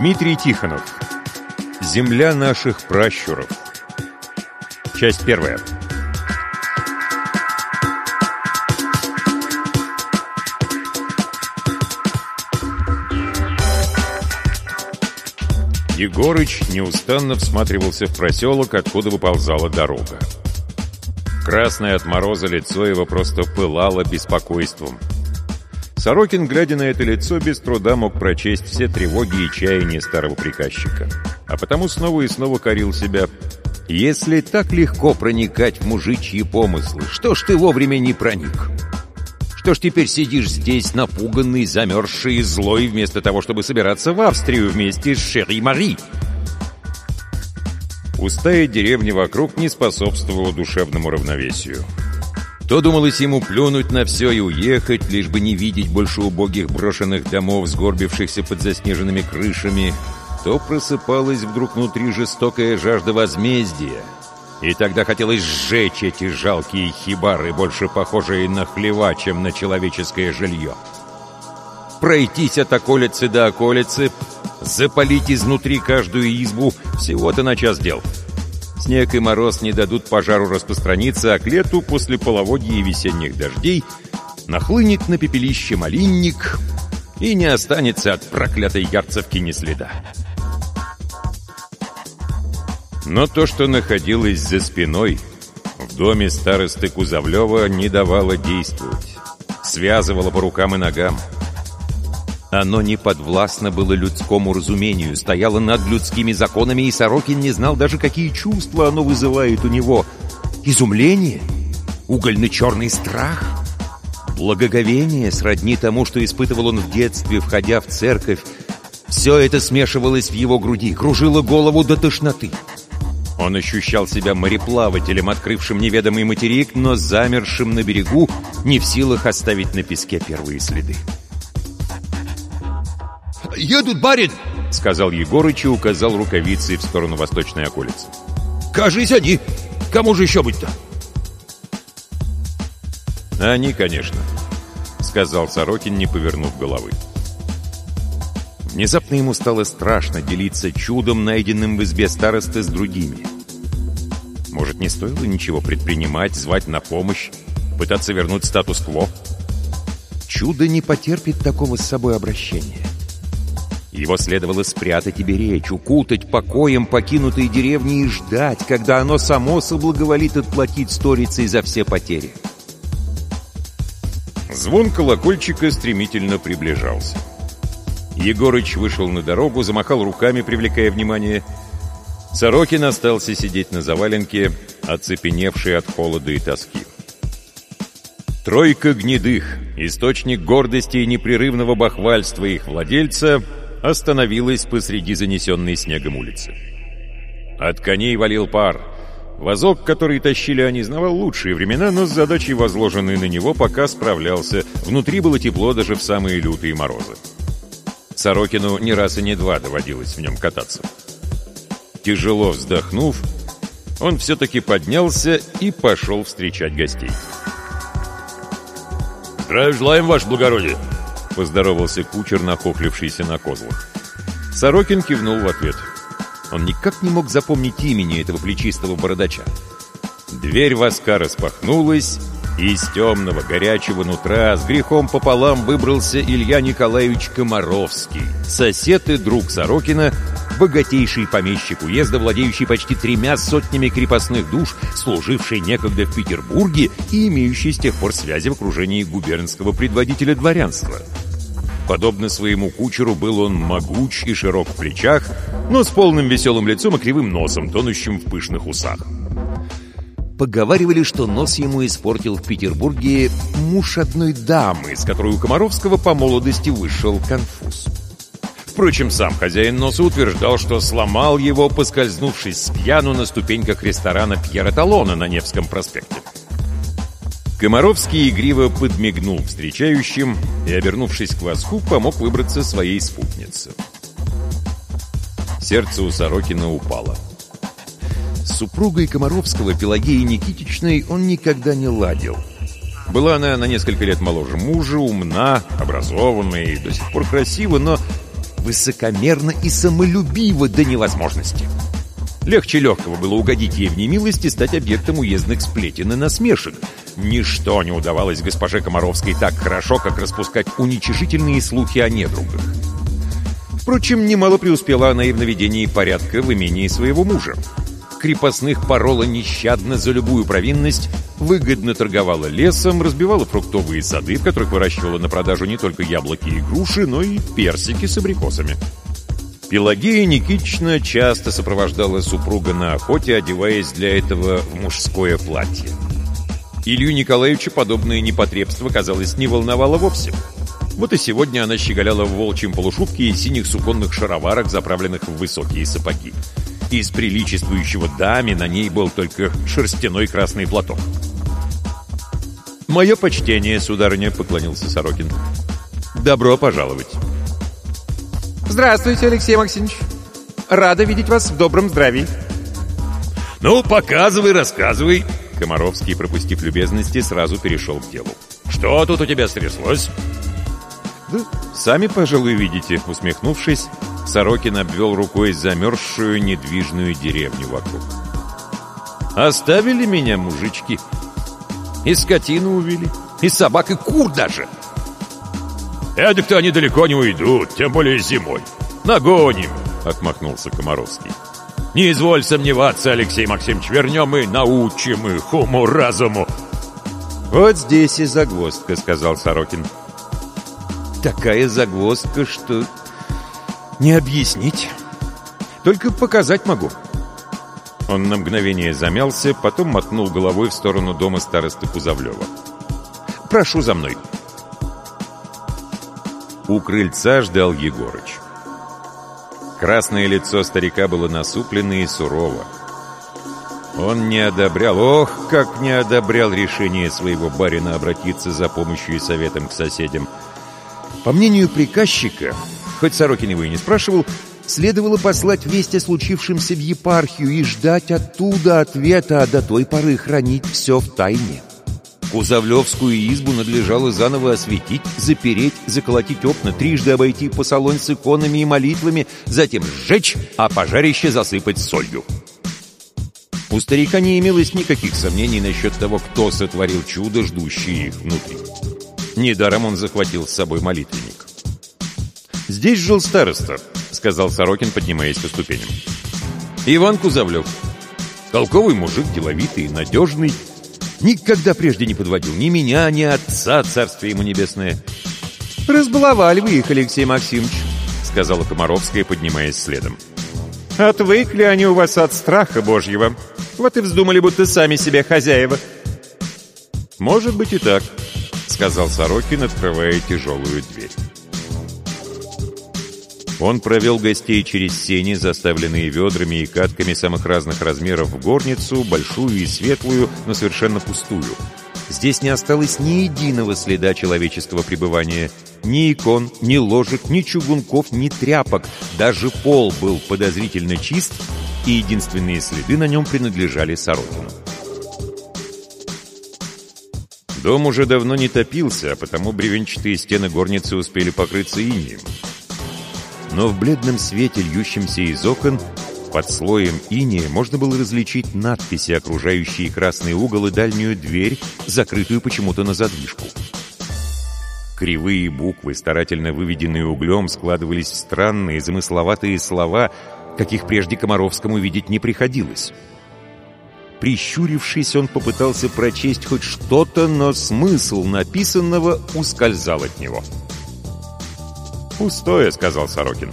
Дмитрий Тихонов. Земля наших пращуров. Часть первая. Егорыч неустанно всматривался в проселок, откуда выползала дорога. Красное от мороза лицо его просто пылало беспокойством. Сорокин, глядя на это лицо, без труда мог прочесть все тревоги и чаяния старого приказчика. А потому снова и снова корил себя. «Если так легко проникать в мужичьи помыслы, что ж ты вовремя не проник?» Что ж теперь сидишь здесь, напуганный, замерзший и злой, вместо того, чтобы собираться в Австрию вместе с Шерри Мари? Пустая деревня вокруг не способствовала душевному равновесию. То думалось ему плюнуть на все и уехать, лишь бы не видеть больше убогих брошенных домов, сгорбившихся под заснеженными крышами, то просыпалась вдруг внутри жестокая жажда возмездия — и тогда хотелось сжечь эти жалкие хибары, больше похожие на хлева, чем на человеческое жилье. Пройтись от околицы до околицы, запалить изнутри каждую избу всего-то на час дел. Снег и мороз не дадут пожару распространиться, а к лету, после половодья и весенних дождей, нахлынет на пепелище малинник, и не останется от проклятой ярцевки ни следа. Но то, что находилось за спиной, в доме старосты Кузовлева не давало действовать. Связывало по рукам и ногам. Оно не подвластно было людскому разумению, стояло над людскими законами, и Сорокин не знал даже, какие чувства оно вызывает у него. Изумление? Угольно-черный страх? Благоговение сродни тому, что испытывал он в детстве, входя в церковь. Все это смешивалось в его груди, кружило голову до тошноты. Он ощущал себя мореплавателем, открывшим неведомый материк, но замершим на берегу, не в силах оставить на песке первые следы. «Едут, барин!» — сказал Егорыч и указал рукавицей в сторону восточной околицы. «Кажись, они! Кому же еще быть-то?» «Они, конечно», — сказал Сорокин, не повернув головы. Внезапно ему стало страшно делиться чудом, найденным в избе старосты с другими. Может, не стоило ничего предпринимать, звать на помощь, пытаться вернуть статус-кво? Чудо не потерпит такого с собой обращения. Его следовало спрятать и беречь, укутать покоем покинутые деревни и ждать, когда оно само соблаговолит отплатить сторицей за все потери. Звон колокольчика стремительно приближался. Егорыч вышел на дорогу, замахал руками, привлекая внимание. Сорокин остался сидеть на заваленке, оцепеневший от холода и тоски. Тройка гнедых, источник гордости и непрерывного бахвальства их владельца, остановилась посреди занесенной снегом улицы. От коней валил пар. Возок, который тащили они, знавал лучшие времена, но с задачей, возложенной на него, пока справлялся. Внутри было тепло даже в самые лютые морозы. Сорокину не раз и не два доводилось в нем кататься. Тяжело вздохнув, он все-таки поднялся и пошел встречать гостей. «Здравия желаем, ваше благородие!» — поздоровался кучер, нахохлившийся на козлах. Сорокин кивнул в ответ. Он никак не мог запомнить имени этого плечистого бородача. Дверь воска распахнулась, из темного горячего нутра с грехом пополам выбрался Илья Николаевич Комаровский, сосед и друг Сорокина, богатейший помещик уезда, владеющий почти тремя сотнями крепостных душ, служивший некогда в Петербурге и имеющий с тех пор связи в окружении губернского предводителя дворянства. Подобно своему кучеру был он могуч и широк в плечах, но с полным веселым лицом и кривым носом, тонущим в пышных усах. Поговаривали, что нос ему испортил в Петербурге муж одной дамы, с которой у Комаровского по молодости вышел конфуз. Впрочем, сам хозяин носа утверждал, что сломал его, поскользнувшись с пьяну на ступеньках ресторана Пьера Талона на Невском проспекте. Комаровский игриво подмигнул встречающим и, обернувшись к воску, помог выбраться своей спутнице. Сердце у Сорокина упало. — с супругой Комаровского, Пелагеей Никитичной, он никогда не ладил. Была она на несколько лет моложе мужа, умна, образованная и до сих пор красива, но высокомерно и самолюбиво до невозможности. Легче легкого было угодить ей в немилость и стать объектом уездных сплетен и насмешек. Ничто не удавалось госпоже Комаровской так хорошо, как распускать уничижительные слухи о недругах. Впрочем, немало преуспела она и в наведении порядка в имении своего мужа. Крепостных порола нещадно за любую провинность, выгодно торговала лесом, разбивала фруктовые сады, в которых выращивала на продажу не только яблоки и груши, но и персики с абрикосами. Пелагея Никитична часто сопровождала супруга на охоте, одеваясь для этого в мужское платье. Илью Николаевича подобное непотребство, казалось, не волновало вовсе. Вот и сегодня она щеголяла в волчьем полушубке и синих суконных шароварах, заправленных в высокие сапоги. Из приличествующего даме на ней был только шерстяной красный платок. «Мое почтение, сударыня», — поклонился Сорокин. «Добро пожаловать». Здравствуйте, Алексей Максимович. Рада видеть вас в добром здравии. Ну, показывай, рассказывай. Комаровский, пропустив любезности, сразу перешел к делу. Что тут у тебя стряслось? Да, сами, пожалуй, видите, усмехнувшись, Сорокин обвел рукой замерзшую недвижную деревню вокруг. Оставили меня мужички. И скотину увели, и собак, и кур даже. — Эдак-то они далеко не уйдут, тем более зимой. Нагоним, — отмахнулся Комаровский. Не изволь сомневаться, Алексей Максимович, вернем и научим их уму-разуму. Вот здесь и загвоздка, — сказал Сорокин. Такая загвоздка, что не объяснить. Только показать могу. Он на мгновение замялся, потом мотнул головой в сторону дома старосты Кузовлева. «Прошу за мной». У крыльца ждал Егорыч. Красное лицо старика было насуплено и сурово. Он не одобрял, ох, как не одобрял решение своего барина обратиться за помощью и советом к соседям. По мнению приказчика, хоть Сорокин его и не спрашивал, следовало послать весть о случившемся в епархию и ждать оттуда ответа, а до той поры хранить все в тайне. Кузовлевскую избу надлежало заново осветить, запереть, заколотить окна, трижды обойти по салон с иконами и молитвами, затем сжечь, а пожарище засыпать солью. У старика не имелось никаких сомнений насчет того, кто сотворил чудо, ждущее их внутри. Недаром он захватил с собой молитвенник. «Здесь жил староста», — сказал Сорокин, поднимаясь по ступеням. «Иван Кузовлев. Толковый мужик, деловитый, надежный, Никогда прежде не подводил ни меня, ни отца, царствие ему небесное. «Разбаловали вы их, Алексей Максимович», — сказала Комаровская, поднимаясь следом. «Отвыкли они у вас от страха божьего. Вот и вздумали, будто сами себе хозяева». «Может быть и так», — сказал Сорокин, открывая тяжелую дверь. Он провел гостей через сени, заставленные ведрами и катками самых разных размеров в горницу, большую и светлую, но совершенно пустую. Здесь не осталось ни единого следа человеческого пребывания. Ни икон, ни ложек, ни чугунков, ни тряпок. Даже пол был подозрительно чист, и единственные следы на нем принадлежали Сорокину. Дом уже давно не топился, а потому бревенчатые стены горницы успели покрыться инием но в бледном свете, льющемся из окон, под слоем иния можно было различить надписи, окружающие красный угол и дальнюю дверь, закрытую почему-то на задвижку. Кривые буквы, старательно выведенные углем, складывались в странные, замысловатые слова, каких прежде Комаровскому видеть не приходилось. Прищурившись, он попытался прочесть хоть что-то, но смысл написанного ускользал от него. — «Пустое», — сказал Сорокин.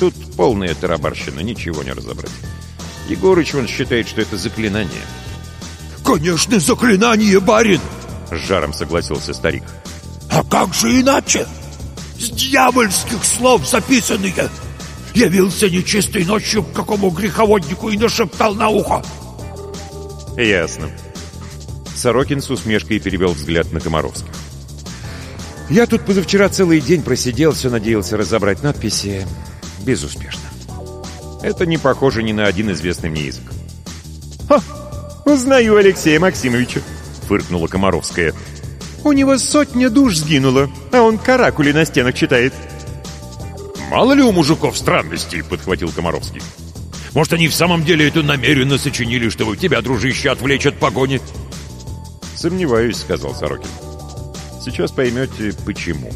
«Тут полная тарабарщина, ничего не разобрать. Егорыч, он считает, что это заклинание». «Конечно, заклинание, барин!» — с жаром согласился старик. «А как же иначе? С дьявольских слов записанные! Явился нечистой ночью к какому греховоднику и нашептал на ухо!» «Ясно». Сорокин с усмешкой перевел взгляд на Комаровских. Я тут позавчера целый день просидел, все надеялся разобрать надписи. Безуспешно. Это не похоже ни на один известный мне язык. «Ха! Узнаю Алексея Максимовича!» — фыркнула Комаровская. «У него сотня душ сгинула, а он каракули на стенах читает». мало ли у мужиков странностей», — подхватил Комаровский. «Может, они в самом деле это намеренно сочинили, чтобы тебя, дружище, отвлечь от погони?» «Сомневаюсь», — сказал Сорокин. «Сейчас поймете, почему».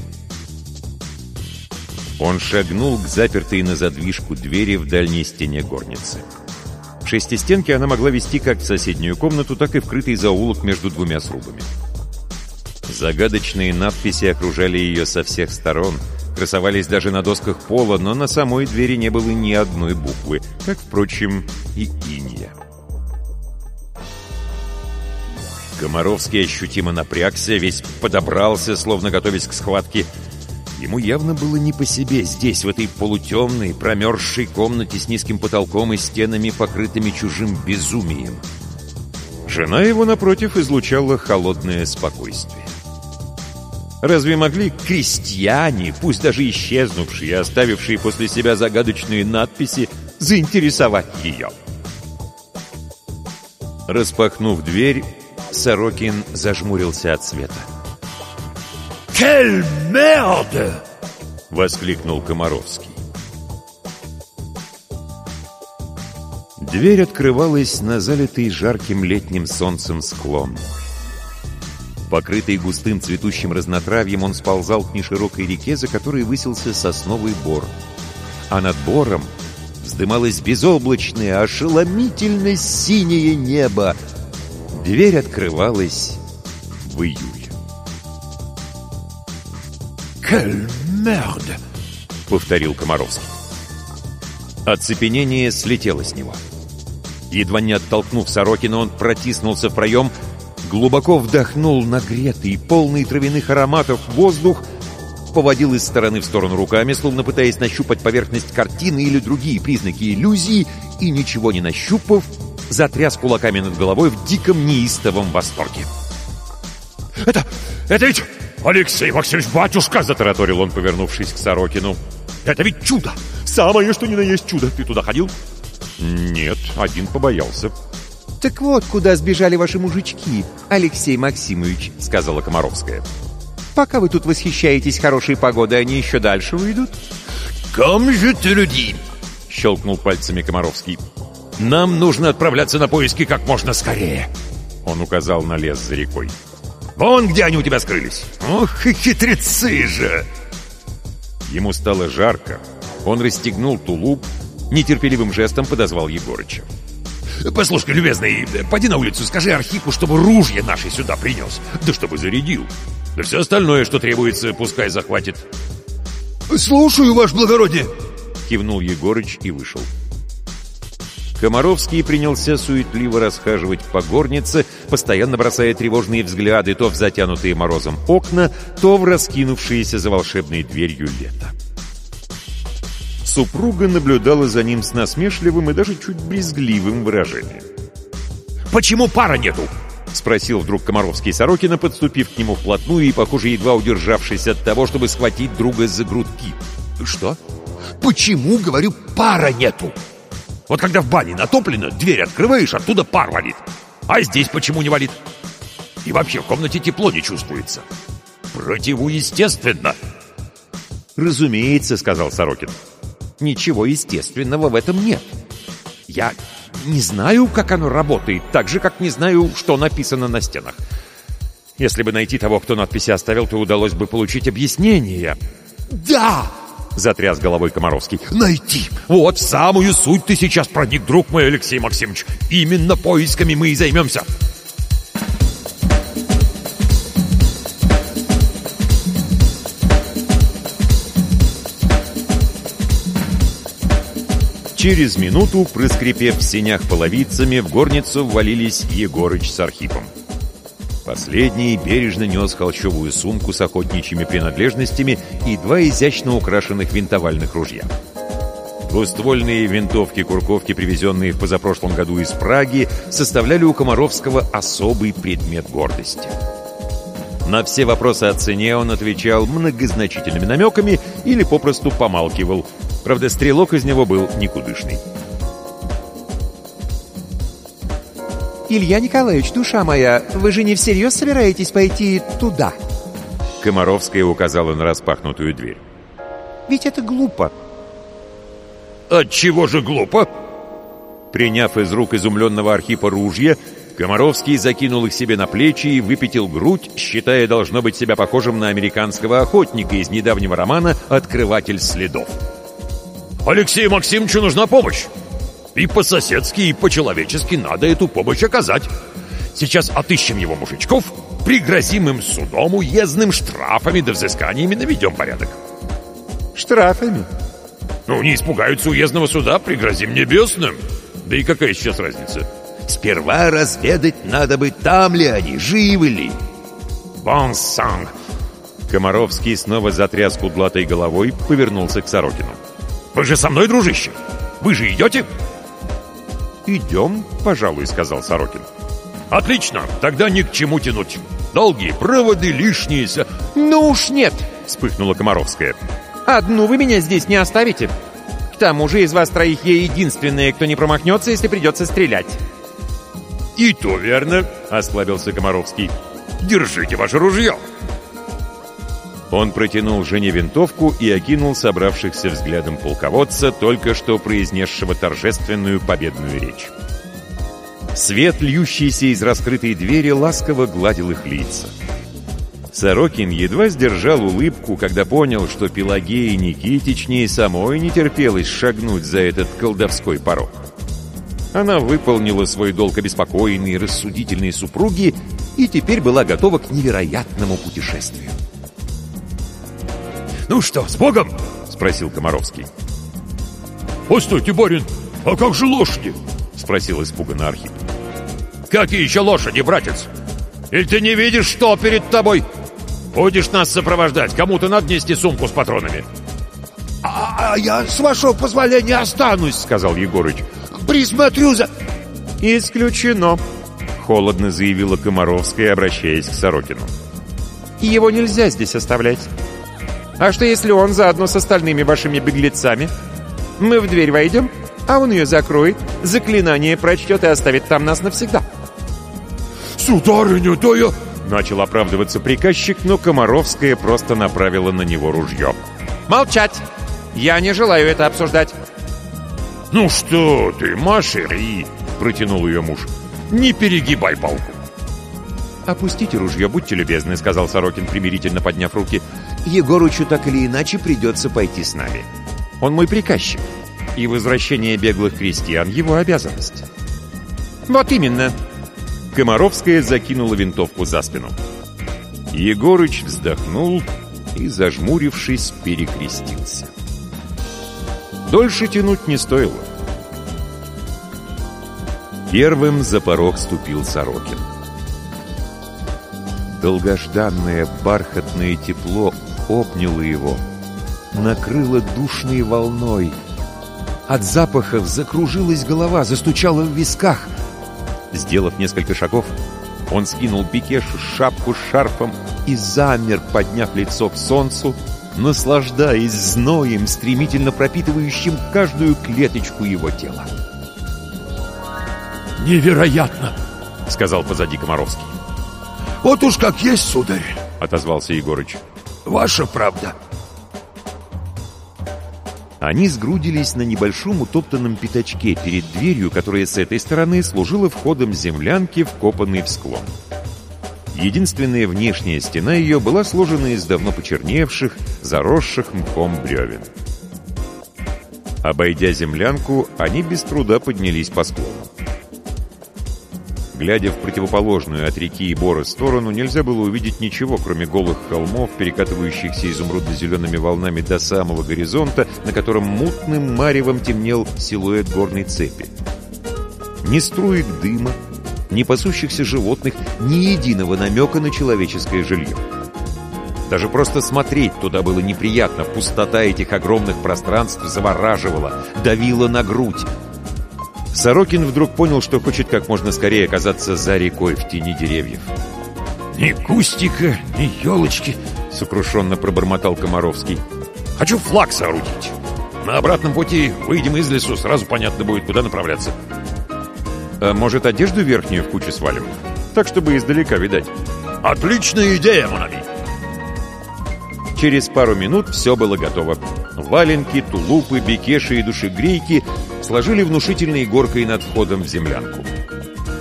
Он шагнул к запертой на задвижку двери в дальней стене горницы. В шестистенке она могла вести как в соседнюю комнату, так и в крытый заулок между двумя срубами. Загадочные надписи окружали ее со всех сторон, красовались даже на досках пола, но на самой двери не было ни одной буквы, как, впрочем, и инья. Комаровский ощутимо напрягся, весь подобрался, словно готовясь к схватке. Ему явно было не по себе здесь, в этой полутемной, промерзшей комнате с низким потолком и стенами, покрытыми чужим безумием. Жена его, напротив, излучала холодное спокойствие. Разве могли крестьяне, пусть даже исчезнувшие, оставившие после себя загадочные надписи, заинтересовать ее? Распахнув дверь, Сорокин зажмурился от света. «Кель мерде!» — воскликнул Комаровский. Дверь открывалась на залитый жарким летним солнцем склон. Покрытый густым цветущим разнотравьем, он сползал к неширокой реке, за которой высился сосновый бор. А над бором вздымалось безоблачное, ошеломительно синее небо. Дверь открывалась в июль. «Кель мерде!» — повторил Комаровский. Оцепенение слетело с него. Едва не оттолкнув Сорокина, он протиснулся в проем, глубоко вдохнул нагретый, полный травяных ароматов воздух, поводил из стороны в сторону руками, словно пытаясь нащупать поверхность картины или другие признаки иллюзии, и, ничего не нащупав, затряс кулаками над головой в диком неистовом восторге. «Это... это ведь Алексей Максимович, батюшка!» — затараторил он, повернувшись к Сорокину. «Это ведь чудо! Самое, что ни на есть чудо! Ты туда ходил?» «Нет, один побоялся». «Так вот, куда сбежали ваши мужички, Алексей Максимович», — сказала Комаровская. «Пока вы тут восхищаетесь хорошей погодой, они еще дальше уйдут». «Ком же ты люди?» — щелкнул пальцами Комаровский. «Нам нужно отправляться на поиски как можно скорее», — он указал на лес за рекой. «Вон где они у тебя скрылись! Ох, и хитрецы же!» Ему стало жарко. Он расстегнул тулуп, нетерпеливым жестом подозвал Егорыча. Послушай, любезный, поди на улицу, скажи Архипу, чтобы ружье наше сюда принес. Да чтобы зарядил. Да все остальное, что требуется, пускай захватит. «Слушаю, ваше благородие!» Кивнул Егорыч и вышел. Комаровский принялся суетливо расхаживать по горнице, постоянно бросая тревожные взгляды то в затянутые морозом окна, то в раскинувшиеся за волшебной дверью лето. Супруга наблюдала за ним с насмешливым и даже чуть брезгливым выражением. «Почему пара нету?» — спросил вдруг Комаровский Сорокина, подступив к нему вплотную и, похоже, едва удержавшись от того, чтобы схватить друга за грудки. «Что? Почему, говорю, пара нету? Вот когда в бане натоплено, дверь открываешь, оттуда пар валит. А здесь почему не валит? И вообще в комнате тепло не чувствуется. Противоестественно!» «Разумеется», — сказал Сорокин. Ничего естественного в этом нет. Я не знаю, как оно работает, так же, как не знаю, что написано на стенах. Если бы найти того, кто надписи оставил, то удалось бы получить объяснение. «Да!» — затряс головой Комаровский. «Найти! Вот в самую суть ты сейчас проник, друг мой Алексей Максимович. Именно поисками мы и займемся!» Через минуту, проскрипев в сенях половицами, в горницу ввалились Егорыч с Архипом. Последний бережно нес холщовую сумку с охотничьими принадлежностями и два изящно украшенных винтовальных ружья. Двуствольные винтовки-курковки, привезенные в позапрошлом году из Праги, составляли у Комаровского особый предмет гордости. На все вопросы о цене он отвечал многозначительными намеками или попросту помалкивал – Правда, стрелок из него был никудышный. «Илья Николаевич, душа моя, вы же не всерьез собираетесь пойти туда?» Комаровская указала на распахнутую дверь. «Ведь это глупо. Отчего же глупо? Приняв из рук изумленного Архипа ружья, Комаровский закинул их себе на плечи и выпятил грудь, считая, должно быть себя похожим на американского охотника из недавнего романа «Открыватель следов». «Алексею Максимовичу нужна помощь. И по-соседски, и по-человечески надо эту помощь оказать. Сейчас отыщем его мужичков, пригрозим им судом, уездным штрафами да взысканиями наведем порядок». «Штрафами?» «Ну, не испугаются уездного суда, пригрозим небесным». Да и какая сейчас разница? Сперва разведать надо бы, там ли они, живы ли. Бон санг. Комаровский снова затряс кудлатой головой, повернулся к Сорокину. «Вы же со мной, дружище? Вы же идете?» «Идем, пожалуй», — сказал Сорокин. «Отлично, тогда ни к чему тянуть. Долгие проводы, лишние...» «Ну уж нет!» — вспыхнула Комаровская. «Одну вы меня здесь не оставите. К тому же из вас троих я единственная, кто не промахнется, если придется стрелять». «И то верно», — осклабился Комаровский. «Держите ваше ружье!» Он протянул жене винтовку и окинул собравшихся взглядом полководца, только что произнесшего торжественную победную речь. Свет, льющийся из раскрытой двери, ласково гладил их лица. Сорокин едва сдержал улыбку, когда понял, что Пелагеи Никитичне самой не терпелось шагнуть за этот колдовской порог. Она выполнила свой долг обеспокоенной и рассудительной супруги и теперь была готова к невероятному путешествию. «Ну что, с Богом?» — спросил Комаровский. «Постойте, барин, а как же лошади?» — спросил испуганно Архип. «Какие еще лошади, братец? Или ты не видишь, что перед тобой?» Будешь нас сопровождать, кому-то надо нести сумку с патронами. А, а я, с вашего позволения, останусь, сказал Егорыч. Присмотрю за... Исключено, холодно заявила Комаровская, обращаясь к Сорокину. Его нельзя здесь оставлять. А что если он заодно с остальными вашими беглецами? Мы в дверь войдем, а он ее закроет, заклинание прочтет и оставит там нас навсегда. Сударыня, да я... Начал оправдываться приказчик, но Комаровская просто направила на него ружье. «Молчать! Я не желаю это обсуждать!» «Ну что ты, Машери!» — протянул ее муж. «Не перегибай палку!» «Опустите ружье, будьте любезны», — сказал Сорокин, примирительно подняв руки. «Егорычу так или иначе придется пойти с нами. Он мой приказчик, и возвращение беглых крестьян — его обязанность». «Вот именно!» Комаровская закинула винтовку за спину. Егорыч вздохнул и, зажмурившись, перекрестился. Дольше тянуть не стоило. Первым за порог ступил Сорокин. Долгожданное бархатное тепло обняло его, накрыло душной волной. От запахов закружилась голова, застучала в висках — Сделав несколько шагов, он скинул пикешу, шапку с шарфом и замер, подняв лицо к солнцу, наслаждаясь зноем, стремительно пропитывающим каждую клеточку его тела. «Невероятно!» — сказал позади Комаровский. «Вот уж как есть, сударь!» — отозвался Егорыч. «Ваша правда!» Они сгрудились на небольшом утоптанном пятачке перед дверью, которая с этой стороны служила входом землянки, вкопанной в склон. Единственная внешняя стена ее была сложена из давно почерневших, заросших мхом бревен. Обойдя землянку, они без труда поднялись по склону. Глядя в противоположную от реки и Бора сторону, нельзя было увидеть ничего, кроме голых холмов, перекатывающихся изумрудно-зелеными волнами до самого горизонта, на котором мутным маревом темнел силуэт горной цепи. Ни струек дыма, ни пасущихся животных, ни единого намека на человеческое жилье. Даже просто смотреть туда было неприятно, пустота этих огромных пространств завораживала, давила на грудь, Сорокин вдруг понял, что хочет как можно скорее оказаться за рекой в тени деревьев. «Ни кустика, ни елочки!» — сокрушенно пробормотал Комаровский. «Хочу флаг соорудить. На обратном пути выйдем из лесу, сразу понятно будет, куда направляться». «А может, одежду верхнюю в кучу свалим? Так, чтобы издалека видать». «Отличная идея, Монави!» Через пару минут все было готово. Валенки, тулупы, бекеши и душегрейки сложили внушительной горкой над входом в землянку.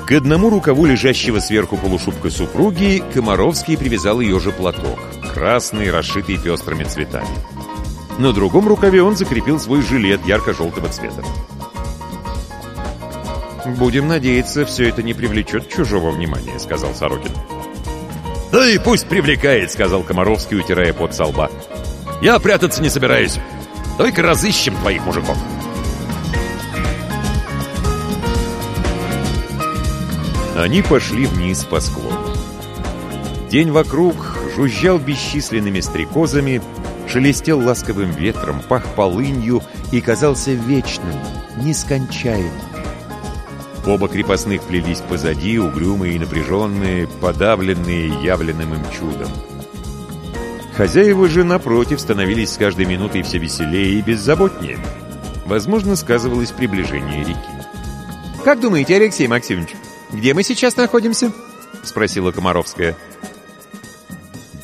К одному рукаву лежащего сверху полушубка супруги Комаровский привязал ее же платок, красный, расшитый пестрыми цветами. На другом рукаве он закрепил свой жилет ярко-желтого цвета. «Будем надеяться, все это не привлечет чужого внимания», — сказал Сорокин. «Да и пусть привлекает», — сказал Комаровский, утирая пот со лба. «Я прятаться не собираюсь. Только разыщем твоих мужиков». Они пошли вниз по склону. День вокруг жужжал бесчисленными стрекозами, шелестел ласковым ветром, пах полынью и казался вечным, нескончаемым. Оба крепостных плелись позади, угрюмые и напряженные, подавленные явленным им чудом. Хозяева же, напротив, становились с каждой минутой все веселее и беззаботнее. Возможно, сказывалось приближение реки. «Как думаете, Алексей Максимович, где мы сейчас находимся?» — спросила Комаровская.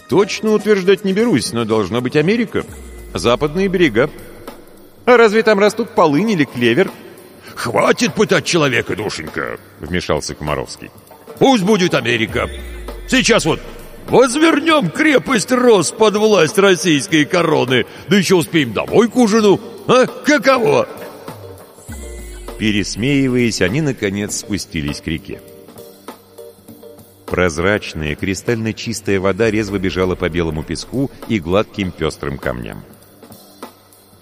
«Точно утверждать не берусь, но должна быть Америка. Западные берега». «А разве там растут полынь или клевер?» «Хватит пытать человека, душенька!» — вмешался Комаровский. «Пусть будет Америка. Сейчас вот возвернем крепость Рос под власть российской короны, да еще успеем домой к ужину. А каково?» Пересмеиваясь, они, наконец, спустились к реке. Прозрачная, кристально чистая вода резво бежала по белому песку и гладким пестрым камням.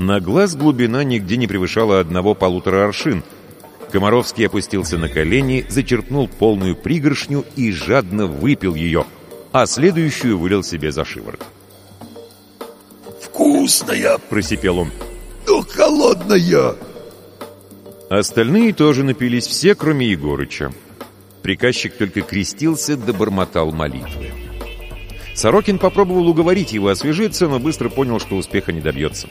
На глаз глубина нигде не превышала одного-полутора аршин. Комаровский опустился на колени, зачерпнул полную пригоршню и жадно выпил ее, а следующую вылил себе за шиворот. «Вкусная!» — просипел он. «Но холодная!» Остальные тоже напились все, кроме Егорыча. Приказчик только крестился да бормотал молитвы. Сорокин попробовал уговорить его освежиться, но быстро понял, что успеха не добьется.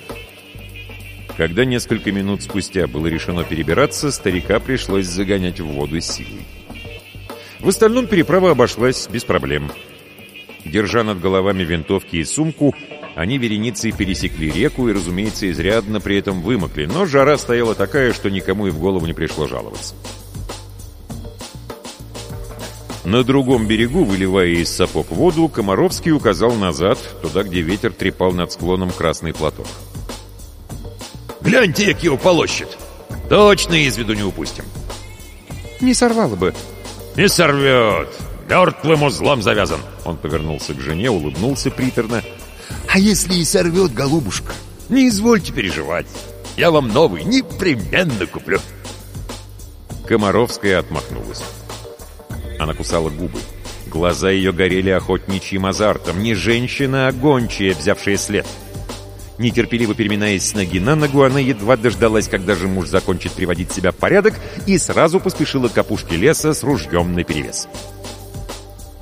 Когда несколько минут спустя было решено перебираться, старика пришлось загонять в воду силой. В остальном переправа обошлась без проблем. Держа над головами винтовки и сумку, они вереницей пересекли реку и, разумеется, изрядно при этом вымокли, но жара стояла такая, что никому и в голову не пришло жаловаться. На другом берегу, выливая из сапог воду, Комаровский указал назад, туда, где ветер трепал над склоном красный платок. Гляньте, как его полощет. Точно из виду не упустим. Не сорвало бы. Не сорвет. Мертвым узлом завязан. Он повернулся к жене, улыбнулся приторно. А если и сорвет, голубушка? Не извольте переживать. Я вам новый непременно куплю. Комаровская отмахнулась. Она кусала губы. Глаза ее горели охотничьим азартом. Не женщина, а гончая, взявшая след. — Нетерпеливо переминаясь с ноги на ногу, она едва дождалась, когда же муж закончит приводить себя в порядок, и сразу поспешила к опушке леса с ружьем наперевес.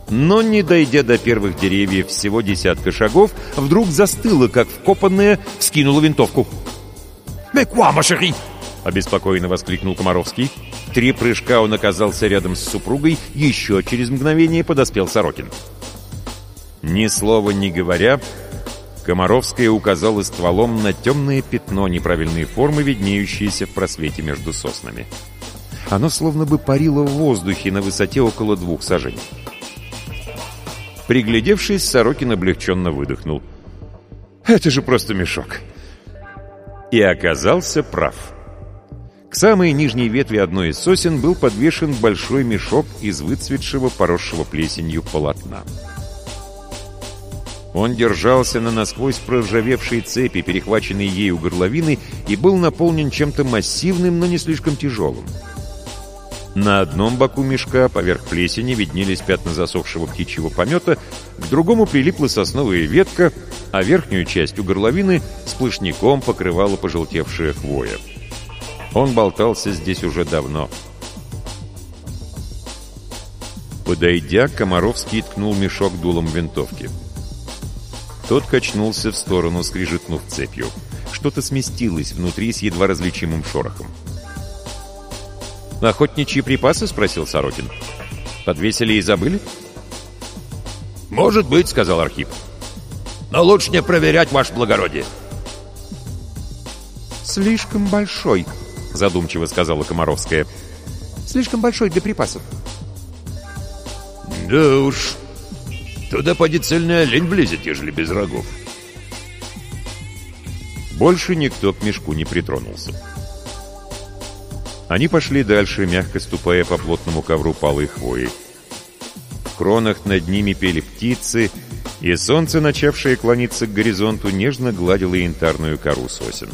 Но, не дойдя до первых деревьев всего десятка шагов, вдруг застыла, как вкопанная, скинула винтовку. «Мекуа, машери!» — обеспокоенно воскликнул Комаровский. Три прыжка он оказался рядом с супругой, еще через мгновение подоспел Сорокин. Ни слова не говоря, Комаровская указала стволом на темное пятно неправильной формы, виднеющееся в просвете между соснами. Оно словно бы парило в воздухе на высоте около двух сажений. Приглядевшись, Сорокин облегченно выдохнул. «Это же просто мешок!» И оказался прав. К самой нижней ветви одной из сосен был подвешен большой мешок из выцветшего, поросшего плесенью полотна. Он держался на насквозь проржавевшей цепи, перехваченной ею горловины, и был наполнен чем-то массивным, но не слишком тяжелым. На одном боку мешка поверх плесени виднелись пятна засохшего птичьего помета, к другому прилипла сосновая ветка, а верхнюю часть у горловины сплошняком покрывала пожелтевшая хвоя. Он болтался здесь уже давно. Подойдя, Комаровский ткнул мешок дулом винтовки. — тот качнулся в сторону, скрижетнув цепью. Что-то сместилось внутри с едва различимым шорохом. «Охотничьи припасы?» — спросил Сорокин. «Подвесили и забыли?» «Может быть», — сказал Архип. Но лучше не проверять, ваше благородие. «Слишком большой», — задумчиво сказала Комаровская. «Слишком большой для припасов». «Да уж, туда поди цельный олень влезет, ежели без рогов». Больше никто к мешку не притронулся. Они пошли дальше, мягко ступая по плотному ковру палой хвои. В кронах над ними пели птицы, и солнце, начавшее клониться к горизонту, нежно гладило янтарную кору сосен.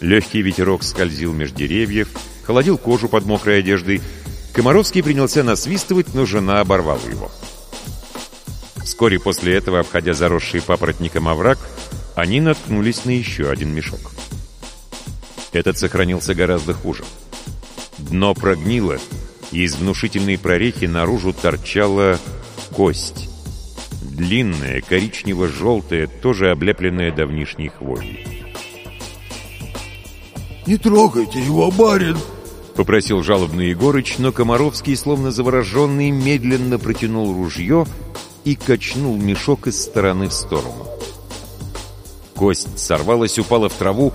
Легкий ветерок скользил меж деревьев, холодил кожу под мокрой одеждой. Комаровский принялся насвистывать, но жена оборвала его. Вскоре после этого, обходя заросший папоротником овраг, они наткнулись на еще один мешок. Этот сохранился гораздо хуже. Дно прогнило, и из внушительной прорехи наружу торчала кость. Длинная, коричнево-желтая, тоже облепленная давнишней хвоей. «Не трогайте его, барин!» — попросил жалобный Егорыч, но Комаровский, словно завороженный, медленно протянул ружье и качнул мешок из стороны в сторону. Кость сорвалась, упала в траву,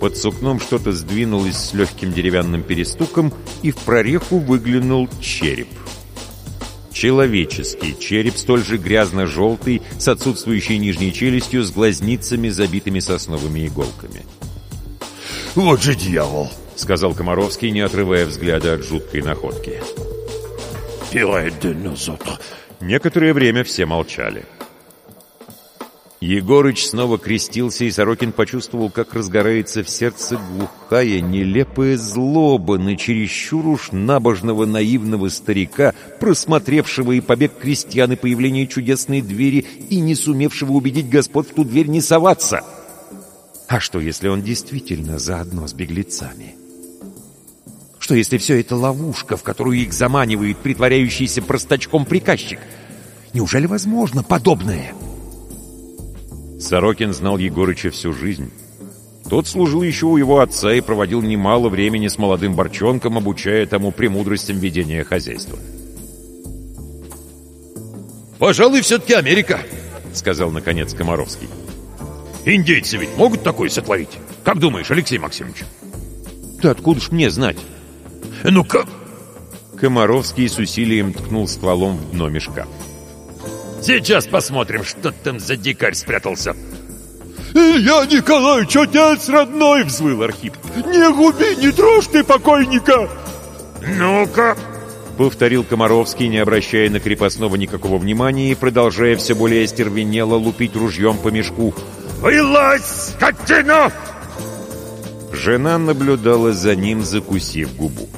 под сукном что-то сдвинулось с легким деревянным перестуком, и в прореху выглянул череп. Человеческий череп, столь же грязно-желтый, с отсутствующей нижней челюстью, с глазницами, забитыми сосновыми иголками. «Вот же дьявол!» — сказал Комаровский, не отрывая взгляда от жуткой находки. «Пилает назад!» Некоторое время все молчали. Егорыч снова крестился, и Сорокин почувствовал, как разгорается в сердце глухая, нелепая злоба на чересчур уж набожного наивного старика, просмотревшего и побег крестьян и появление чудесной двери, и не сумевшего убедить господ в ту дверь не соваться. А что, если он действительно заодно с беглецами? Что, если все это ловушка, в которую их заманивает притворяющийся простачком приказчик? Неужели возможно подобное? — Сорокин знал Егорыча всю жизнь. Тот служил еще у его отца и проводил немало времени с молодым борчонком, обучая тому премудростям ведения хозяйства. «Пожалуй, все-таки Америка», — сказал, наконец, Комаровский. «Индейцы ведь могут такое сотворить? Как думаешь, Алексей Максимович?» «Да откуда ж мне знать?» «Ну-ка...» Комаровский с усилием ткнул стволом в дно мешка. Сейчас посмотрим, что там за дикарь спрятался. «Илья Николаевич, отец родной!» — взвыл Архип. «Не губи, не трожь ты покойника!» «Ну-ка!» — повторил Комаровский, не обращая на крепостного никакого внимания и продолжая все более остервенело лупить ружьем по мешку. «Вылазь, скотина!» Жена наблюдала за ним, закусив губу.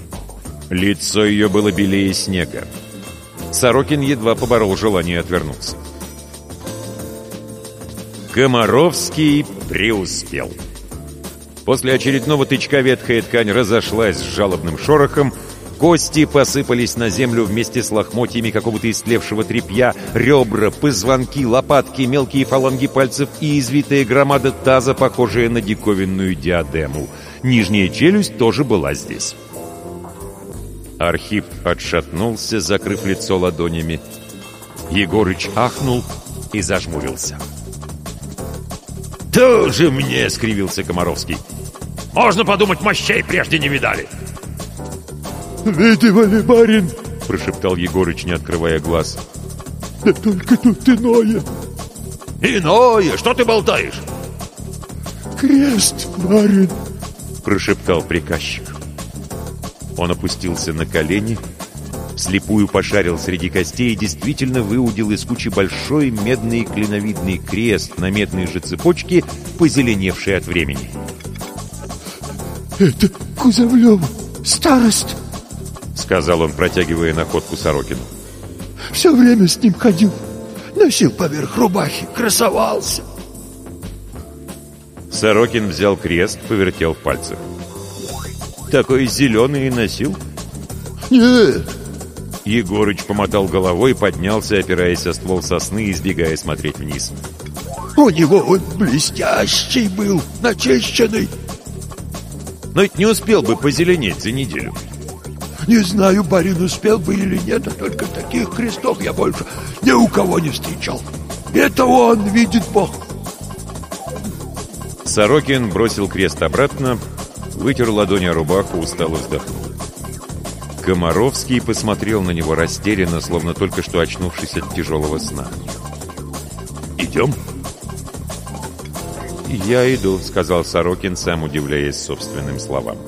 Лицо ее было белее снега. Сорокин едва поборол желание отвернуться. Комаровский преуспел. После очередного тычка ветхая ткань разошлась с жалобным шорохом, кости посыпались на землю вместе с лохмотьями какого-то истлевшего тряпья, ребра, позвонки, лопатки, мелкие фаланги пальцев и извитая громада таза, похожая на диковинную диадему. Нижняя челюсть тоже была здесь. Архип отшатнулся, закрыв лицо ладонями. Егорыч ахнул и зажмурился. «Тоже мне!» — скривился Комаровский. «Можно подумать, мощей прежде не видали!» «Видывали, барин!» — прошептал Егорыч, не открывая глаз. «Да только тут иное!» «Иное? Что ты болтаешь?» «Крест, барин!» — прошептал приказчик. Он опустился на колени, слепую пошарил среди костей и действительно выудил из кучи большой медный клиновидный крест на медной же цепочке, позеленевший от времени. «Это Кузовлев, старост!» — сказал он, протягивая находку Сорокину. «Все время с ним ходил, носил поверх рубахи, красовался!» Сорокин взял крест, повертел в пальцах. Такой зеленый и носил? Нет. Егорыч помотал головой, поднялся, опираясь о ствол сосны, избегая смотреть вниз. У него он блестящий был, начищенный. Но ведь не успел бы позеленеть за неделю. Не знаю, барин успел бы или нет, а только таких крестов я больше ни у кого не встречал. Это он видит Бог. Сорокин бросил крест обратно, вытер ладони о рубаху, устало вздохнул. Комаровский посмотрел на него растерянно, словно только что очнувшись от тяжелого сна. «Идем?» «Я иду», — сказал Сорокин, сам удивляясь собственным словам.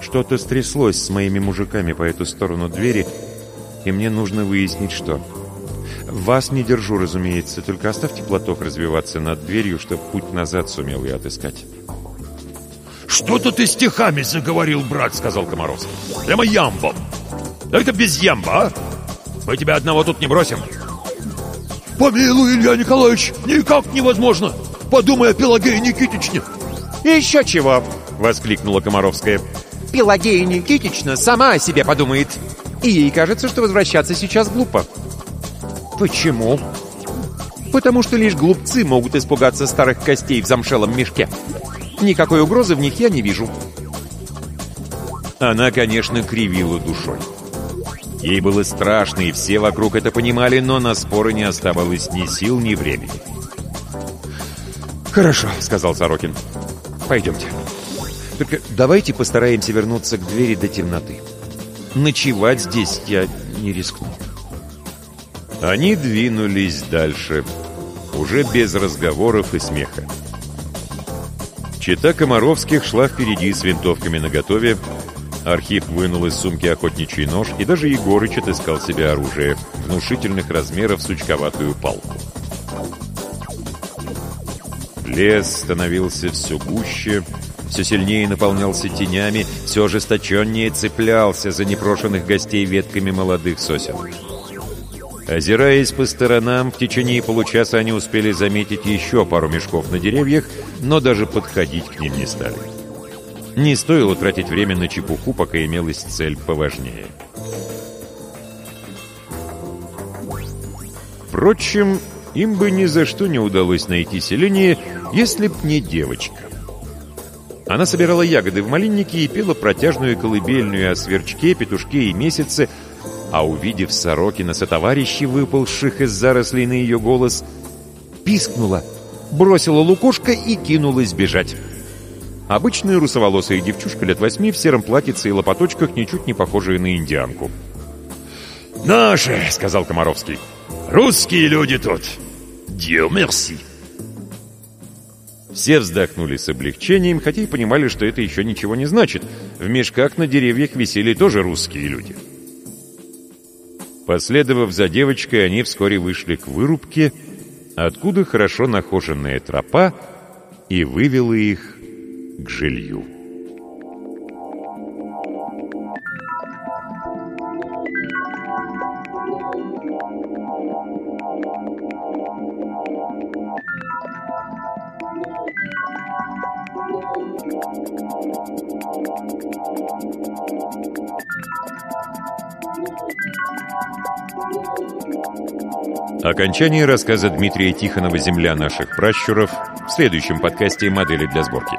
«Что-то стряслось с моими мужиками по эту сторону двери, и мне нужно выяснить, что. Вас не держу, разумеется, только оставьте платок развиваться над дверью, чтобы путь назад сумел я отыскать». «Что-то ты стихами заговорил, брат», — сказал Комаровский. «Прямо ямбом. Только без ямба, а? Мы тебя одного тут не бросим». «Помилуй, Илья Николаевич, никак невозможно. Подумай о Пелагее Никитичне». «Еще чего!» — воскликнула Комаровская. «Пелагея Никитична сама о себе подумает. И ей кажется, что возвращаться сейчас глупо». «Почему?» «Потому что лишь глупцы могут испугаться старых костей в замшелом мешке. Никакой угрозы в них я не вижу». Она, конечно, кривила душой. Ей было страшно, и все вокруг это понимали, но на споры не оставалось ни сил, ни времени. «Хорошо», — сказал Сорокин. «Пойдемте. Только давайте постараемся вернуться к двери до темноты. Ночевать здесь я не рискну». Они двинулись дальше, уже без разговоров и смеха. Чита Комаровских шла впереди с винтовками наготове. Архив вынул из сумки охотничий нож, и даже Егорыч отыскал себе оружие, внушительных размеров сучковатую палку. Лес становился все гуще, все сильнее наполнялся тенями, все ожесточеннее цеплялся за непрошенных гостей ветками молодых сосен. Озираясь по сторонам, в течение получаса они успели заметить еще пару мешков на деревьях, но даже подходить к ним не стали. Не стоило тратить время на чепуху, пока имелась цель поважнее. Впрочем, им бы ни за что не удалось найти селение, если б не девочка. Она собирала ягоды в малиннике и пела протяжную колыбельную о сверчке, петушке и месяце, а увидев Сорокина сотоварищей, выползших из зарослей на ее голос, пискнула, бросила лукошко и кинулась бежать. Обычная русоволосая девчушка лет восьми в сером платьице и лопаточках, ничуть не похожая на индианку. «Наши!» — сказал Комаровский. «Русские люди тут! Дью мерси!» Все вздохнули с облегчением, хотя и понимали, что это еще ничего не значит. В мешках на деревьях висели тоже русские люди. Последовав за девочкой, они вскоре вышли к вырубке, откуда хорошо нахоженная тропа и вывела их к жилью. Окончание рассказа Дмитрия Тихонова «Земля наших пращуров» в следующем подкасте «Модели для сборки».